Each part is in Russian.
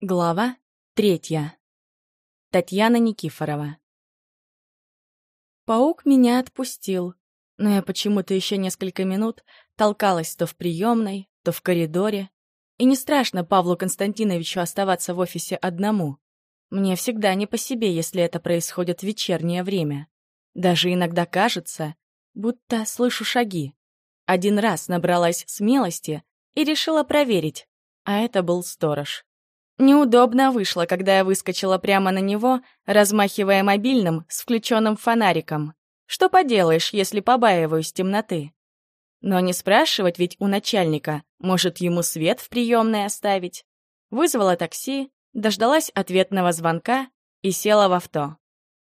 Глава третья. Татьяна Никифорова. Паук меня отпустил, но я почему-то еще несколько минут толкалась то в приемной, то в коридоре. И не страшно Павлу Константиновичу оставаться в офисе одному. Мне всегда не по себе, если это происходит в вечернее время. Даже иногда кажется, будто слышу шаги. Один раз набралась смелости и решила проверить, а это был сторож. Неудобно вышло, когда я выскочила прямо на него, размахивая мобильным с включенным фонариком. Что поделаешь, если побаиваюсь темноты? Но не спрашивать ведь у начальника, может, ему свет в приемной оставить. Вызвала такси, дождалась ответного звонка и села в авто.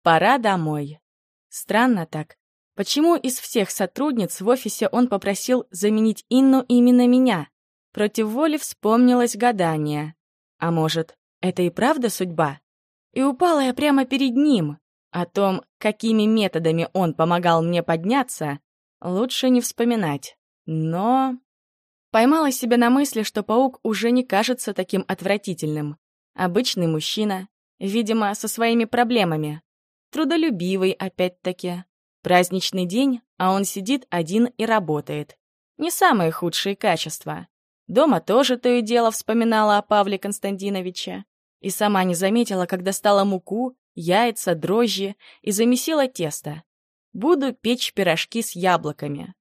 Пора домой. Странно так. Почему из всех сотрудниц в офисе он попросил заменить Инну именно меня? Против воли вспомнилось гадание. А может, это и правда судьба? И упала я прямо перед ним. О том, какими методами он помогал мне подняться, лучше не вспоминать. Но... Поймала себя на мысли, что паук уже не кажется таким отвратительным. Обычный мужчина, видимо, со своими проблемами. Трудолюбивый, опять-таки. Праздничный день, а он сидит один и работает. Не самые худшие качества. Дома тоже то и дело вспоминала о Павле Константиновиче. И сама не заметила, как достала муку, яйца, дрожжи и замесила тесто. Буду печь пирожки с яблоками.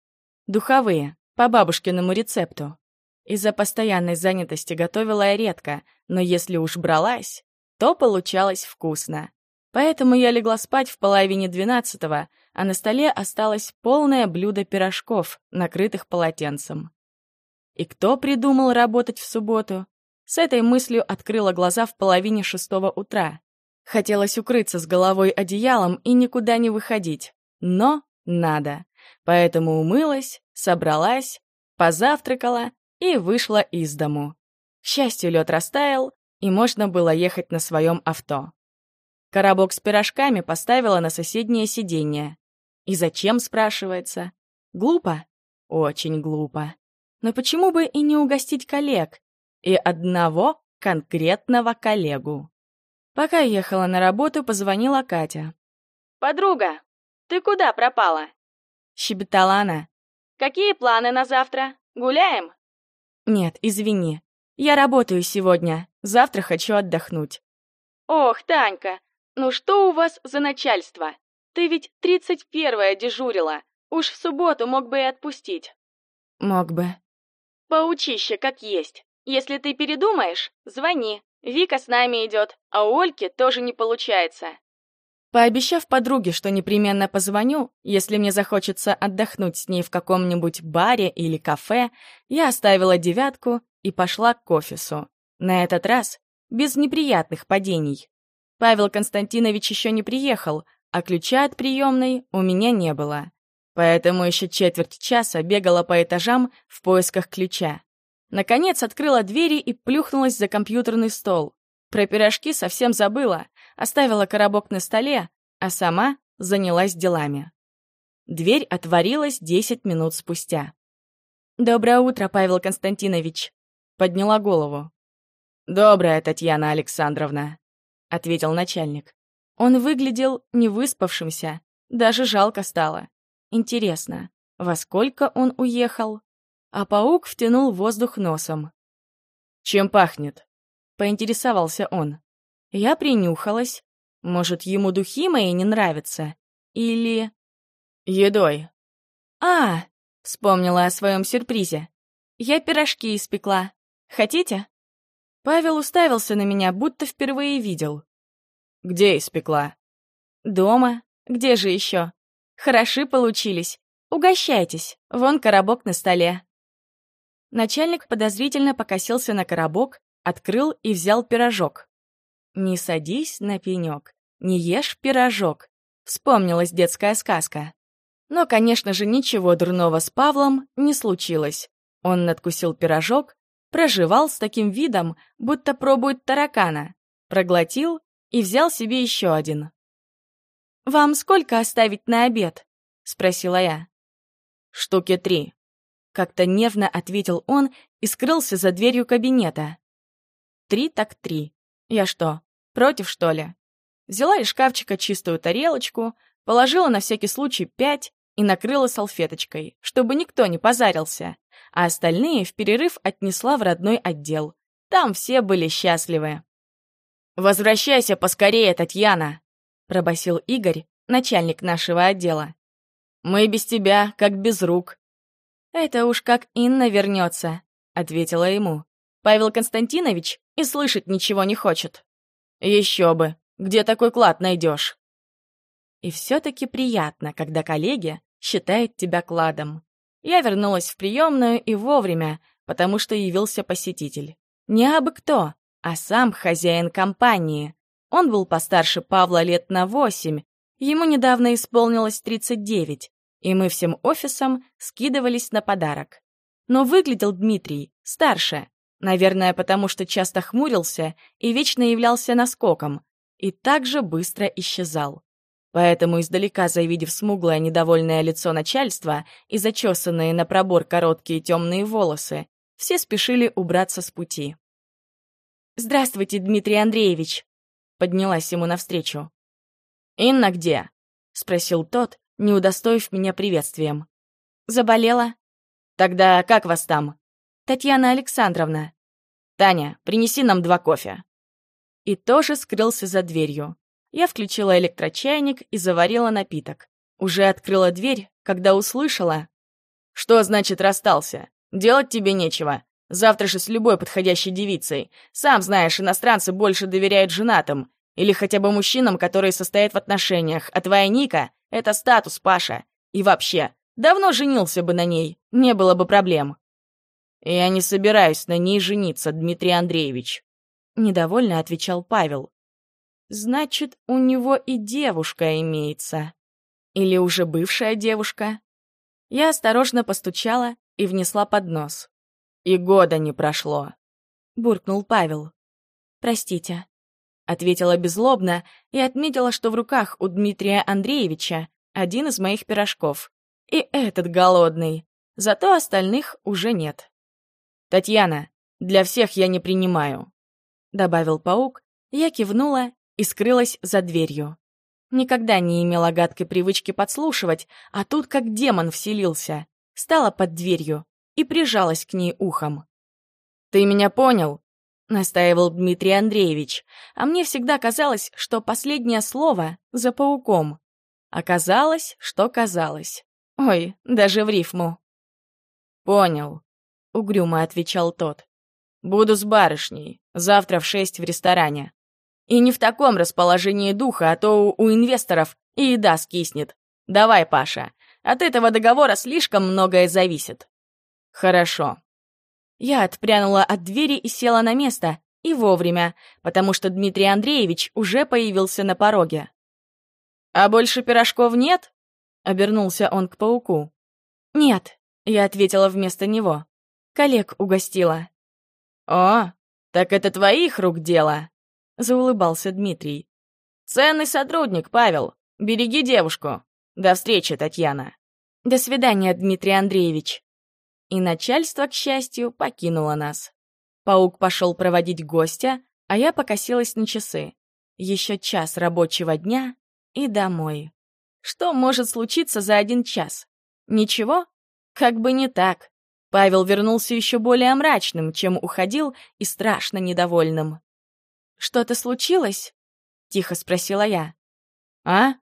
Духовые, по бабушкиному рецепту. Из-за постоянной занятости готовила я редко, но если уж бралась, то получалось вкусно. Поэтому я легла спать в половине двенадцатого, а на столе осталось полное блюдо пирожков, накрытых полотенцем. И кто придумал работать в субботу? С этой мыслью открыла глаза в половине шестого утра. Хотелось укрыться с головой одеялом и никуда не выходить. Но надо. Поэтому умылась, собралась, позавтракала и вышла из дому. К счастью, лед растаял, и можно было ехать на своем авто. Коробок с пирожками поставила на соседнее сиденье. И зачем, спрашивается? Глупо? Очень глупо. Но почему бы и не угостить коллег? И одного конкретного коллегу. Пока ехала на работу, позвонила Катя. «Подруга, ты куда пропала?» Щебетала она. «Какие планы на завтра? Гуляем?» «Нет, извини. Я работаю сегодня. Завтра хочу отдохнуть». «Ох, Танька, ну что у вас за начальство? Ты ведь тридцать первая дежурила. Уж в субботу мог бы и отпустить». «Мог бы», Паучище как есть. Если ты передумаешь, звони. Вика с нами идет, а у Ольки тоже не получается. Пообещав подруге, что непременно позвоню, если мне захочется отдохнуть с ней в каком-нибудь баре или кафе, я оставила девятку и пошла к офису. На этот раз без неприятных падений. Павел Константинович еще не приехал, а ключа от приемной у меня не было. Поэтому еще четверть часа бегала по этажам в поисках ключа. Наконец открыла двери и плюхнулась за компьютерный стол. Про пирожки совсем забыла, оставила коробок на столе, а сама занялась делами. Дверь отворилась десять минут спустя. «Доброе утро, Павел Константинович!» Подняла голову. «Доброе, Татьяна Александровна», — ответил начальник. Он выглядел невыспавшимся, даже жалко стало. Интересно, во сколько он уехал? А паук втянул воздух носом. «Чем пахнет?» — поинтересовался он. Я принюхалась. Может, ему духи мои не нравятся? Или... «Едой». «А!» — вспомнила о своем сюрпризе. «Я пирожки испекла. Хотите?» Павел уставился на меня, будто впервые видел. «Где испекла?» «Дома. Где же еще? Хороши получились. Угощайтесь. Вон коробок на столе. Начальник подозрительно покосился на коробок, открыл и взял пирожок. «Не садись на пенек, не ешь пирожок», — вспомнилась детская сказка. Но, конечно же, ничего дурного с Павлом не случилось. Он надкусил пирожок, проживал с таким видом, будто пробует таракана, проглотил и взял себе еще один. «Вам сколько оставить на обед?» — спросила я. «Штуки три», — как-то нервно ответил он и скрылся за дверью кабинета. «Три так три. Я что, против, что ли? Взяла из шкафчика чистую тарелочку, положила на всякий случай пять и накрыла салфеточкой, чтобы никто не позарился, а остальные в перерыв отнесла в родной отдел. Там все были счастливы. «Возвращайся поскорее, Татьяна!» — пробасил Игорь, начальник нашего отдела. «Мы без тебя, как без рук». «Это уж как Инна вернется», — ответила ему. «Павел Константинович и слышать ничего не хочет». «Еще бы! Где такой клад найдешь?» И все-таки приятно, когда коллеги считают тебя кладом. Я вернулась в приемную и вовремя, потому что явился посетитель. Не абы кто, а сам хозяин компании. Он был постарше Павла лет на восемь, ему недавно исполнилось 39, и мы всем офисом скидывались на подарок. Но выглядел Дмитрий старше, наверное, потому что часто хмурился и вечно являлся наскоком, и также быстро исчезал. Поэтому, издалека завидев смуглое недовольное лицо начальства и зачесанные на пробор короткие темные волосы, все спешили убраться с пути. «Здравствуйте, Дмитрий Андреевич!» — поднялась ему навстречу. «Инна где?» — спросил тот, не удостоив меня приветствием. «Заболела?» «Тогда как вас там?» «Татьяна Александровна». «Таня, принеси нам два кофе». И тоже скрылся за дверью. Я включила электрочайник и заварила напиток. Уже открыла дверь, когда услышала... «Что значит расстался? Делать тебе нечего. Завтра же с любой подходящей девицей. Сам знаешь, иностранцы больше доверяют женатым. Или хотя бы мужчинам, которые состоят в отношениях. А твоя Ника — это статус, Паша. И вообще, давно женился бы на ней, не было бы проблем. Я не собираюсь на ней жениться, Дмитрий Андреевич. Недовольно отвечал Павел. Значит, у него и девушка имеется. Или уже бывшая девушка. Я осторожно постучала и внесла поднос. «И года не прошло», — буркнул Павел. «Простите», — ответила беззлобно и отметила, что в руках у Дмитрия Андреевича один из моих пирожков. И этот голодный. Зато остальных уже нет. «Татьяна, для всех я не принимаю», — добавил паук. Я кивнула и скрылась за дверью. Никогда не имела гадкой привычки подслушивать, а тут как демон вселился. Стала под дверью, и прижалась к ней ухом. «Ты меня понял?» — настаивал Дмитрий Андреевич, а мне всегда казалось, что последнее слово за пауком. Оказалось, что казалось. Ой, даже в рифму. «Понял», — угрюмо отвечал тот. «Буду с барышней, завтра в шесть в ресторане. И не в таком расположении духа, а то у инвесторов и еда скиснет. Давай, Паша, от этого договора слишком многое зависит». «Хорошо». Я отпрянула от двери и села на место, и вовремя, потому что Дмитрий Андреевич уже появился на пороге. «А больше пирожков нет?» — обернулся он к пауку. «Нет», — я ответила вместо него. «Коллег угостила». «О, так это твоих рук дело?» — заулыбался Дмитрий. «Ценный сотрудник, Павел. Береги девушку. До встречи, Татьяна». «До свидания, Дмитрий Андреевич» и начальство, к счастью, покинуло нас. Паук пошел проводить гостя, а я покосилась на часы. Еще час рабочего дня и домой. Что может случиться за один час? Ничего? Как бы не так. Павел вернулся еще более мрачным, чем уходил, и страшно недовольным. «Что-то случилось?» — тихо спросила я. «А?»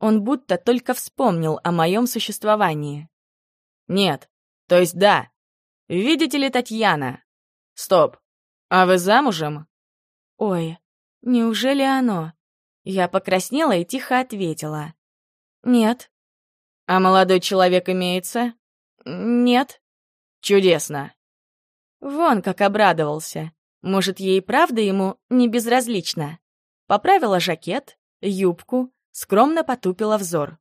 Он будто только вспомнил о моем существовании. «Нет, то есть да. Видите ли, Татьяна? Стоп. А вы замужем? Ой, неужели оно? Я покраснела и тихо ответила. Нет. А молодой человек имеется? Нет. Чудесно. Вон как обрадовался. Может, ей правда ему не безразлично. Поправила жакет, юбку, скромно потупила взор.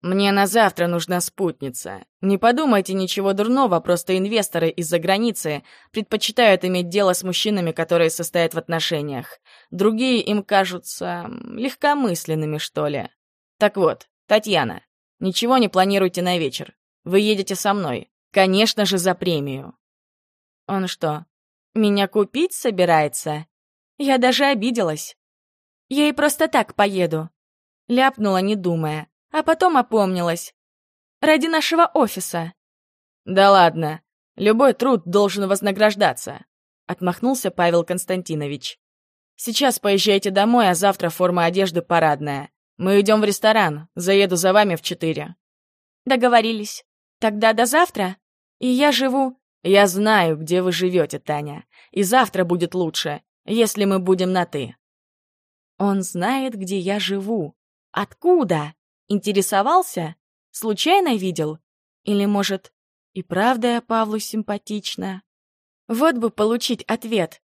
«Мне на завтра нужна спутница. Не подумайте ничего дурного, просто инвесторы из-за границы предпочитают иметь дело с мужчинами, которые состоят в отношениях. Другие им кажутся легкомысленными, что ли. Так вот, Татьяна, ничего не планируйте на вечер. Вы едете со мной. Конечно же, за премию». «Он что, меня купить собирается?» Я даже обиделась. Я и просто так поеду. Ляпнула, не думая, а потом опомнилась. Ради нашего офиса. Да ладно, любой труд должен вознаграждаться, отмахнулся Павел Константинович. Сейчас поезжайте домой, а завтра форма одежды парадная. Мы идем в ресторан, заеду за вами в четыре. Договорились. Тогда до завтра. И я живу... Я знаю, где вы живете, Таня. И завтра будет лучше, если мы будем на «ты». Он знает, где я живу. Откуда? Интересовался? Случайно видел? Или, может, и правда я Павлу симпатична? Вот бы получить ответ.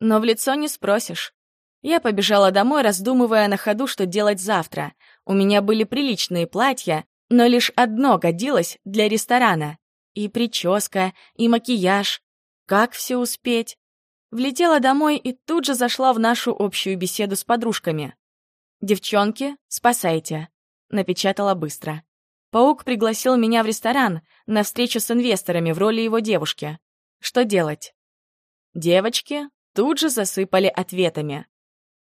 Но в лицо не спросишь. Я побежала домой, раздумывая на ходу, что делать завтра. У меня были приличные платья, но лишь одно годилось для ресторана. И прическа, и макияж. Как все успеть? Влетела домой и тут же зашла в нашу общую беседу с подружками. «Девчонки, спасайте», — напечатала быстро. Паук пригласил меня в ресторан на встречу с инвесторами в роли его девушки. Что делать? Девочки тут же засыпали ответами.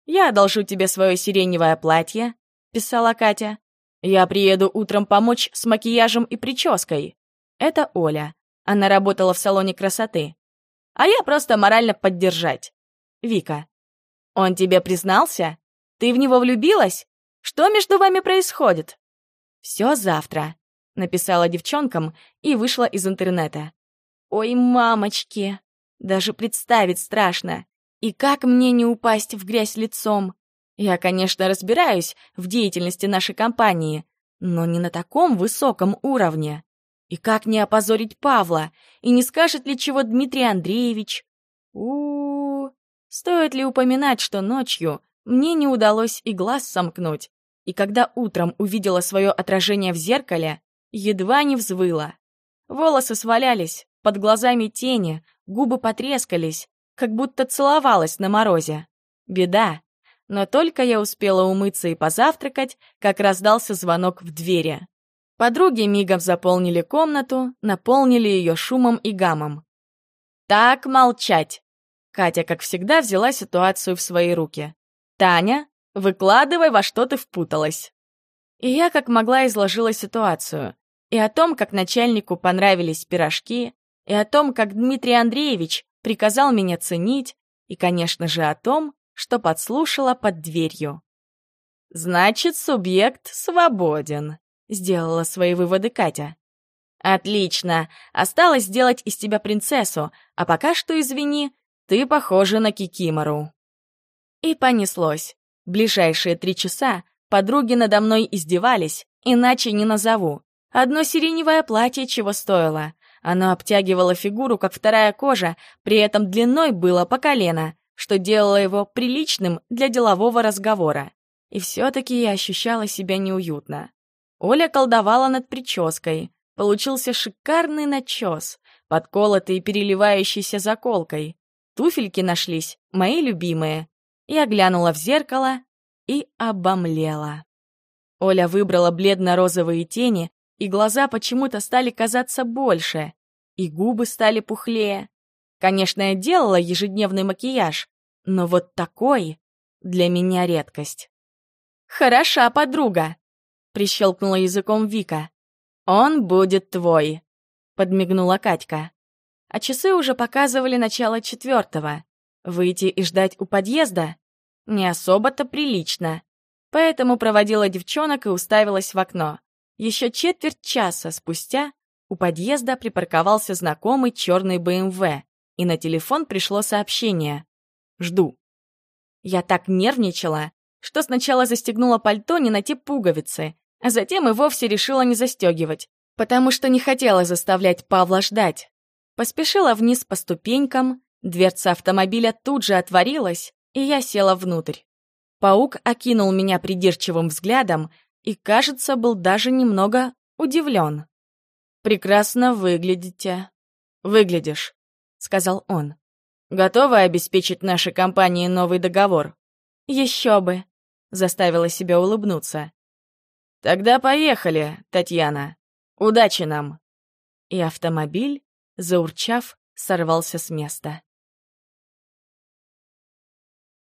«Я одолжу тебе свое сиреневое платье», — писала Катя. «Я приеду утром помочь с макияжем и прической». Это Оля. Она работала в салоне красоты. А я просто морально поддержать. Вика. Он тебе признался? Ты в него влюбилась? Что между вами происходит? «Все завтра», — написала девчонкам и вышла из интернета. «Ой, мамочки! Даже представить страшно! И как мне не упасть в грязь лицом? Я, конечно, разбираюсь в деятельности нашей компании, но не на таком высоком уровне. И как не опозорить Павла? И не скажет ли чего Дмитрий Андреевич? у, -у. Стоит ли упоминать, что ночью мне не удалось и глаз сомкнуть, и когда утром увидела свое отражение в зеркале, едва не взвыла. Волосы свалялись, под глазами тени, губы потрескались, как будто целовалась на морозе. Беда. Но только я успела умыться и позавтракать, как раздался звонок в двери. Подруги мигом заполнили комнату, наполнили ее шумом и гамом. «Так молчать!» Катя, как всегда, взяла ситуацию в свои руки. «Таня, Выкладывай, во что ты впуталась. И я как могла изложила ситуацию. И о том, как начальнику понравились пирожки, и о том, как Дмитрий Андреевич приказал меня ценить, и, конечно же, о том, что подслушала под дверью. «Значит, субъект свободен», — сделала свои выводы Катя. «Отлично. Осталось сделать из тебя принцессу, а пока что, извини, ты похожа на Кикимору». И понеслось. Ближайшие три часа подруги надо мной издевались, иначе не назову. Одно сиреневое платье чего стоило. Оно обтягивало фигуру, как вторая кожа, при этом длиной было по колено, что делало его приличным для делового разговора. И все-таки я ощущала себя неуютно. Оля колдовала над прической. Получился шикарный начес, подколотый и переливающийся заколкой. Туфельки нашлись, мои любимые, я глянула в зеркало и обомлела. Оля выбрала бледно-розовые тени, и глаза почему-то стали казаться больше, и губы стали пухлее. Конечно, я делала ежедневный макияж, но вот такой для меня редкость. «Хороша подруга!» — прищелкнула языком Вика. «Он будет твой!» — подмигнула Катька. А часы уже показывали начало четвертого. Выйти и ждать у подъезда? Не особо-то прилично. Поэтому проводила девчонок и уставилась в окно. Еще четверть часа спустя у подъезда припарковался знакомый черный БМВ, и на телефон пришло сообщение. «Жду». Я так нервничала, что сначала застегнула пальто не на те пуговицы, а затем и вовсе решила не застегивать, потому что не хотела заставлять Павла ждать. Поспешила вниз по ступенькам, Дверца автомобиля тут же отворилась, и я села внутрь. Паук окинул меня придирчивым взглядом и, кажется, был даже немного удивлен. «Прекрасно выглядите». «Выглядишь», — сказал он. «Готовы обеспечить нашей компании новый договор?» «Еще бы», — заставила себя улыбнуться. «Тогда поехали, Татьяна. Удачи нам!» И автомобиль, заурчав, сорвался с места.